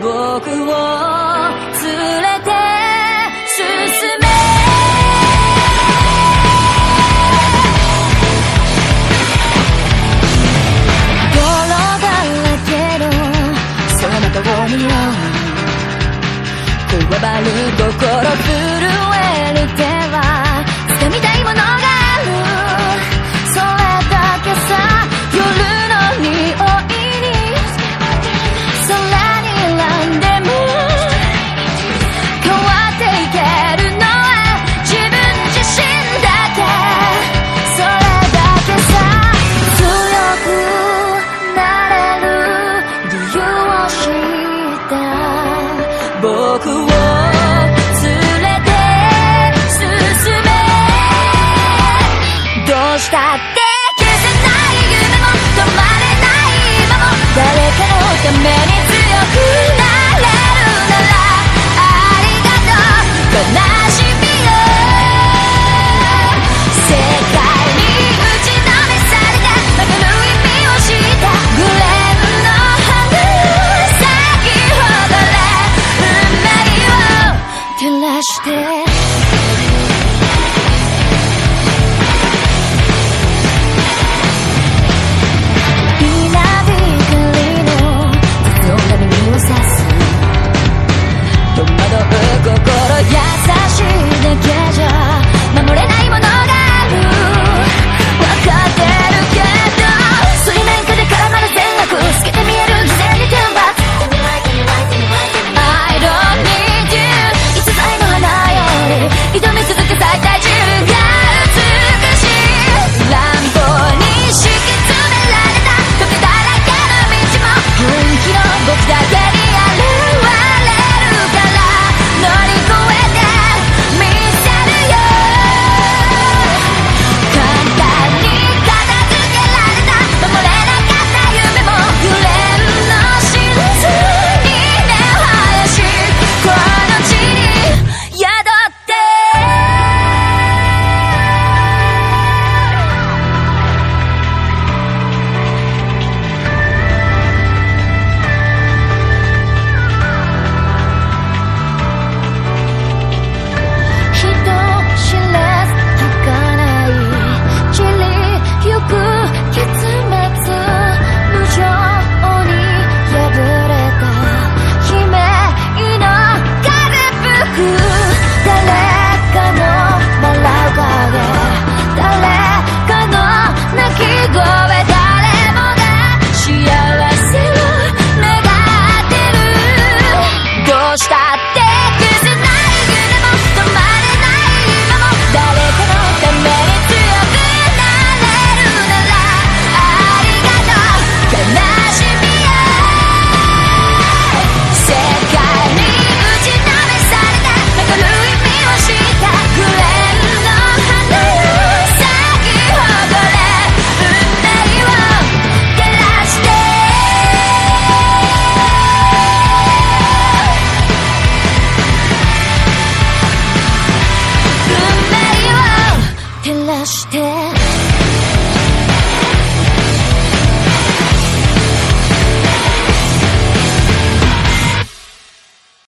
僕を連れて進め。泥だらけのその顔にこわる心ために強くなれるならありがとう。悲しいして。